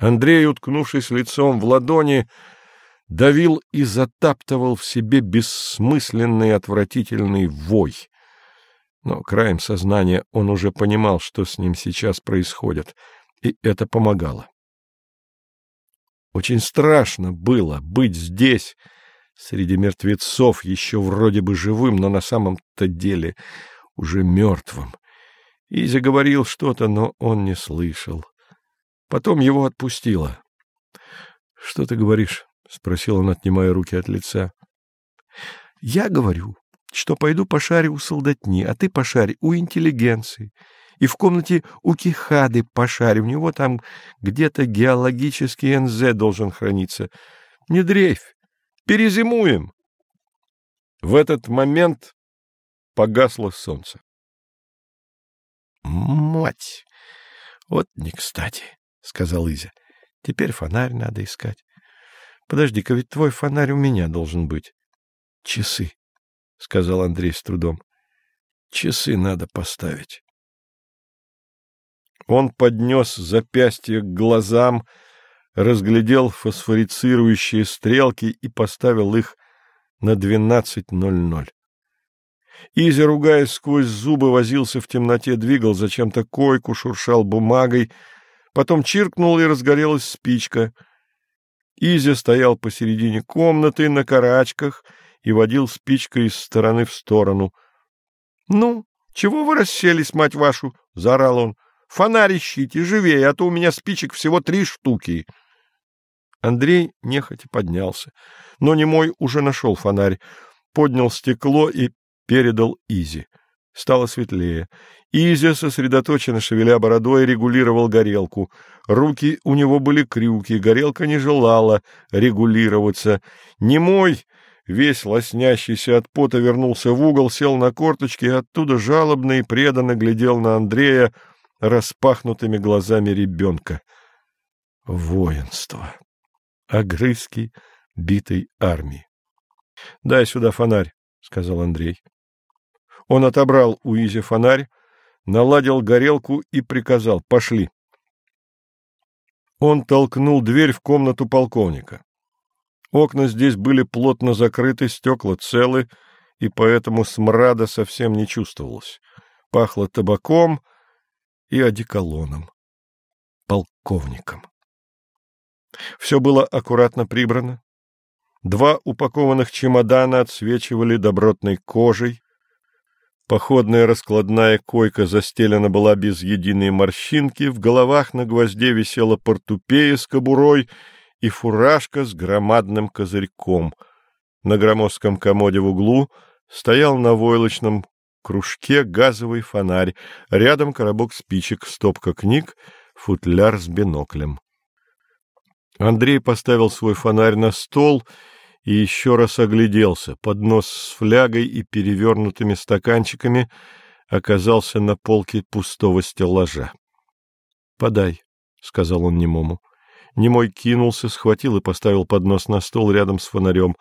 Андрей, уткнувшись лицом в ладони, давил и затаптывал в себе бессмысленный отвратительный вой. Но краем сознания он уже понимал, что с ним сейчас происходит, и это помогало. Очень страшно было быть здесь, среди мертвецов, еще вроде бы живым, но на самом-то деле уже мертвым. Изя говорил что-то, но он не слышал. Потом его отпустило. — Что ты говоришь? — спросил он, отнимая руки от лица. — Я говорю, что пойду пошарю у солдатни, а ты пошарь у интеллигенции. И в комнате у Кихады пошарь, у него там где-то геологический НЗ должен храниться. Не дрейфь, перезимуем. В этот момент погасло солнце. Мать! Вот не кстати, — сказал Изя. — Теперь фонарь надо искать. Подожди-ка, ведь твой фонарь у меня должен быть. — Часы, — сказал Андрей с трудом. — Часы надо поставить. Он поднес запястье к глазам, разглядел фосфорицирующие стрелки и поставил их на двенадцать ноль ноль. Изя, ругаясь сквозь зубы, возился в темноте, двигал зачем-то койку, шуршал бумагой, потом чиркнул и разгорелась спичка. Изя стоял посередине комнаты на карачках и водил спичкой из стороны в сторону. — Ну, чего вы расселись, мать вашу? — заорал он. — Фонарь ищите, живее, а то у меня спичек всего три штуки. Андрей нехотя поднялся, но немой уже нашел фонарь, поднял стекло и передал Изи. Стало светлее. Изя, сосредоточенно шевеля бородой, регулировал горелку. Руки у него были крюки, горелка не желала регулироваться. Немой, весь лоснящийся от пота, вернулся в угол, сел на корточки и оттуда жалобно и преданно глядел на Андрея распахнутыми глазами ребенка. Воинство. Огрызки битой армии. — Дай сюда фонарь, — сказал Андрей. Он отобрал у Изи фонарь, наладил горелку и приказал «пошли». Он толкнул дверь в комнату полковника. Окна здесь были плотно закрыты, стекла целы, и поэтому смрада совсем не чувствовалось. Пахло табаком и одеколоном. Полковником. Все было аккуратно прибрано. Два упакованных чемодана отсвечивали добротной кожей, Походная раскладная койка застелена была без единой морщинки, в головах на гвозде висела портупея с кобурой и фуражка с громадным козырьком. На громоздком комоде в углу стоял на войлочном кружке газовый фонарь, рядом коробок спичек, стопка книг, футляр с биноклем. Андрей поставил свой фонарь на стол и еще раз огляделся. Поднос с флягой и перевернутыми стаканчиками оказался на полке пустого стеллажа. — Подай, — сказал он немому. Немой кинулся, схватил и поставил поднос на стол рядом с фонарем.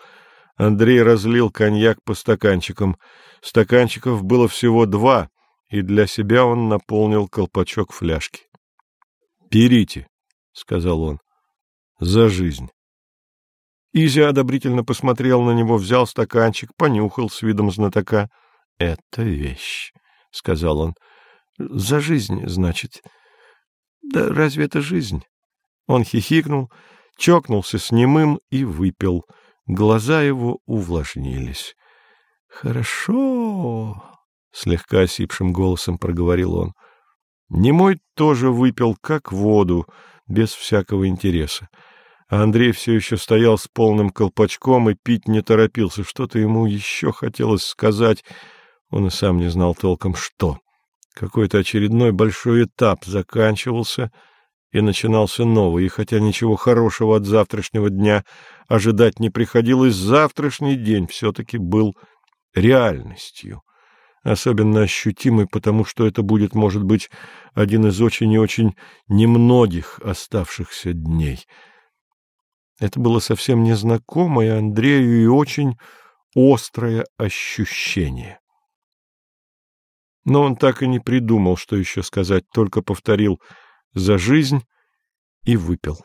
Андрей разлил коньяк по стаканчикам. Стаканчиков было всего два, и для себя он наполнил колпачок фляжки. — Берите, — сказал он, — за жизнь. Изя одобрительно посмотрел на него, взял стаканчик, понюхал с видом знатока. — Это вещь, — сказал он. — За жизнь, значит. — Да разве это жизнь? Он хихикнул, чокнулся с немым и выпил. Глаза его увлажнились. — Хорошо, — слегка осипшим голосом проговорил он. Немой тоже выпил, как воду, без всякого интереса а Андрей все еще стоял с полным колпачком и пить не торопился. Что-то ему еще хотелось сказать, он и сам не знал толком что. Какой-то очередной большой этап заканчивался, и начинался новый, и хотя ничего хорошего от завтрашнего дня ожидать не приходилось, завтрашний день все-таки был реальностью, особенно ощутимый, потому что это будет, может быть, один из очень и очень немногих оставшихся дней — это было совсем незнакомое Андрею и очень острое ощущение. Но он так и не придумал, что еще сказать, только повторил «за жизнь» и выпил.